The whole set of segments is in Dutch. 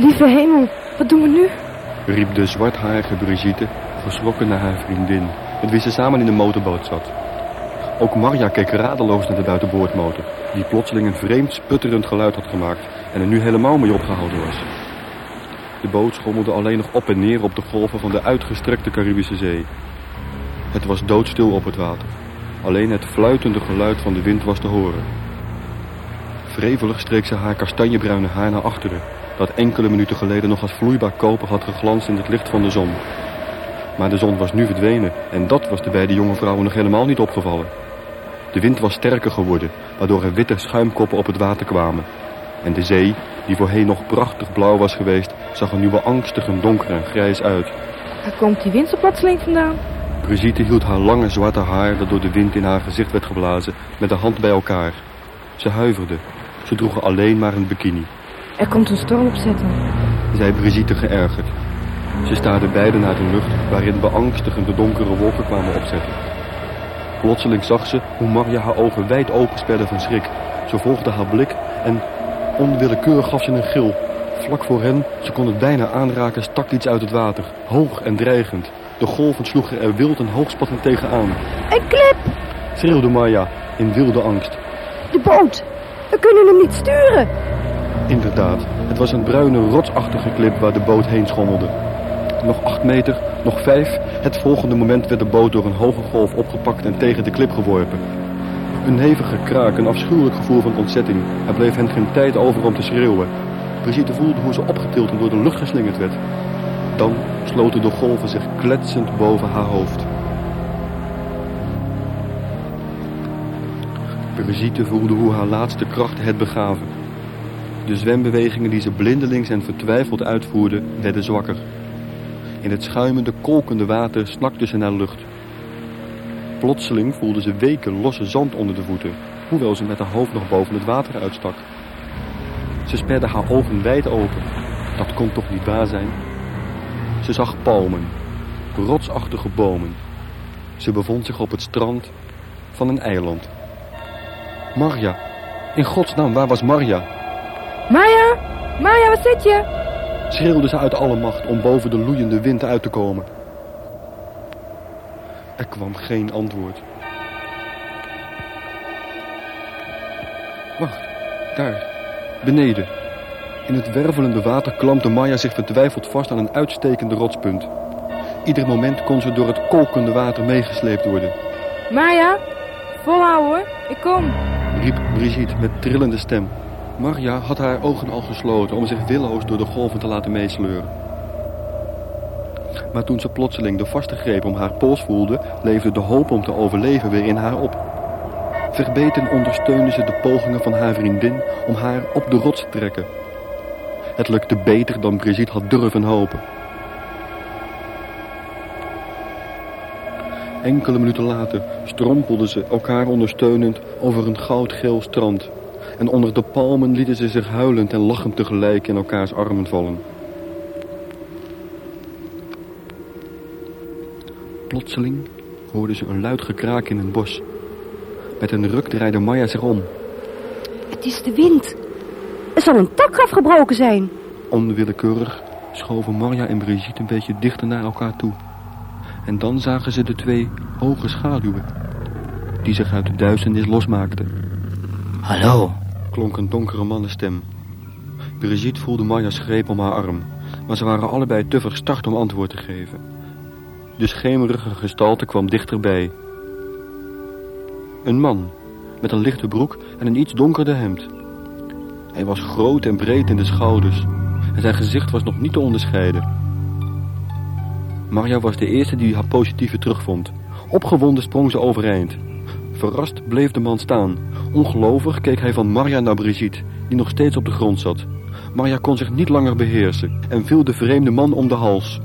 Lieve hemel, wat doen we nu? riep de zwartharige Brigitte, verschrokken naar haar vriendin, met wie ze samen in de motorboot zat. Ook Marja keek radeloos naar de buitenboordmotor, die plotseling een vreemd sputterend geluid had gemaakt en er nu helemaal mee opgehouden was. De boot schommelde alleen nog op en neer op de golven van de uitgestrekte Caribische Zee. Het was doodstil op het water. Alleen het fluitende geluid van de wind was te horen. Wrevelig streek ze haar kastanjebruine haar naar achteren, dat enkele minuten geleden nog als vloeibaar koper had geglanst in het licht van de zon. Maar de zon was nu verdwenen en dat was de beide jonge vrouwen nog helemaal niet opgevallen. De wind was sterker geworden, waardoor er witte schuimkoppen op het water kwamen. En de zee, die voorheen nog prachtig blauw was geweest, zag er nu beangstig en donker en grijs uit. Waar komt die wind zo plotseling vandaan? Brigitte hield haar lange zwarte haar, dat door de wind in haar gezicht werd geblazen, met de hand bij elkaar. Ze huiverde. Ze droegen alleen maar een bikini. Er komt een storm opzetten. zei Brigitte geërgerd. Ze staarden beiden naar de lucht, waarin beangstigende donkere wolken kwamen opzetten. Plotseling zag ze hoe Marja haar ogen wijd open sperde van schrik. Ze volgde haar blik en onwillekeurig gaf ze een gil. Vlak voor hen, ze kon het bijna aanraken, stak iets uit het water. Hoog en dreigend. De golven sloegen er wild en hoogspattend tegenaan. Een klip! Schreeuwde Marja in wilde angst. De boot! We kunnen hem niet sturen! Inderdaad, het was een bruine, rotsachtige klip waar de boot heen schommelde. Nog acht meter, nog vijf. Het volgende moment werd de boot door een hoge golf opgepakt en tegen de klip geworpen. Een hevige kraak, een afschuwelijk gevoel van ontzetting. Er bleef hen geen tijd over om te schreeuwen. Brigitte voelde hoe ze opgetild en door de lucht geslingerd werd. Dan sloten de golven zich kletsend boven haar hoofd. Brigitte voelde hoe haar laatste krachten het begaven. De zwembewegingen die ze blindelings en vertwijfeld uitvoerde, werden zwakker. In het schuimende, kolkende water snakte ze naar lucht. Plotseling voelde ze weken losse zand onder de voeten, hoewel ze met haar hoofd nog boven het water uitstak. Ze sperde haar ogen wijd open. Dat kon toch niet waar zijn? Ze zag palmen, rotsachtige bomen. Ze bevond zich op het strand van een eiland. Marja, in godsnaam, waar was Marja? Maya! Maya, waar zit je? schreeuwde ze uit alle macht om boven de loeiende wind uit te komen. Er kwam geen antwoord. Wacht, daar, beneden. In het wervelende water klampte Maya zich vertwijfeld vast aan een uitstekende rotspunt. Ieder moment kon ze door het kolkende water meegesleept worden. Maya, volhouden, ik kom. riep Brigitte met trillende stem. Marja had haar ogen al gesloten om zich willoos door de golven te laten meesleuren. Maar toen ze plotseling de vaste greep om haar pols voelde, leefde de hoop om te overleven weer in haar op. Verbeten ondersteunde ze de pogingen van haar vriendin om haar op de rots te trekken. Het lukte beter dan Brigitte had durven hopen. Enkele minuten later strompelden ze elkaar ondersteunend over een goudgeel strand. En onder de palmen lieten ze zich huilend en lachend tegelijk in elkaars armen vallen. Plotseling hoorden ze een luid gekraak in het bos. Met een ruk draaide Maya zich om. Het is de wind. Er zal een tak afgebroken zijn. Onwillekeurig schoven Marja en Brigitte een beetje dichter naar elkaar toe. En dan zagen ze de twee hoge schaduwen die zich uit de duisternis losmaakten. Hallo, klonk een donkere mannenstem. Brigitte voelde Marja's greep om haar arm, maar ze waren allebei te verstart om antwoord te geven. De schemerige gestalte kwam dichterbij. Een man, met een lichte broek en een iets donkerder hemd. Hij was groot en breed in de schouders en zijn gezicht was nog niet te onderscheiden. Marja was de eerste die haar positieve terugvond. Opgewonden sprong ze overeind. Verrast bleef de man staan. Ongelovig keek hij van Marja naar Brigitte, die nog steeds op de grond zat. Marja kon zich niet langer beheersen en viel de vreemde man om de hals.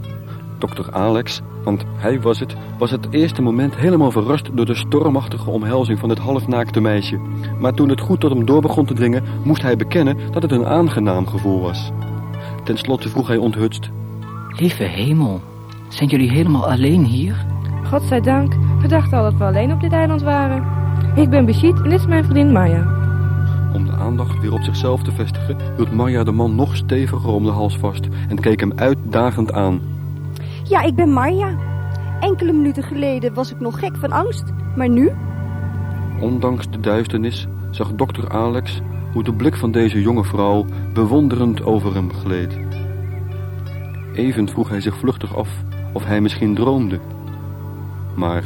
Dokter Alex, want hij was het, was het eerste moment helemaal verrast door de stormachtige omhelzing van het halfnaakte meisje. Maar toen het goed tot hem door begon te dringen, moest hij bekennen dat het een aangenaam gevoel was. Ten slotte vroeg hij onthutst. lieve hemel. Zijn jullie helemaal alleen hier? Godzijdank, we dachten al dat we alleen op dit eiland waren. Ik ben Brigitte en dit is mijn vriendin Maya. Om de aandacht weer op zichzelf te vestigen, hield Marja de man nog steviger om de hals vast en keek hem uitdagend aan. Ja, ik ben Marja. Enkele minuten geleden was ik nog gek van angst, maar nu? Ondanks de duisternis zag dokter Alex hoe de blik van deze jonge vrouw bewonderend over hem gleed. Even vroeg hij zich vluchtig af of hij misschien droomde. Maar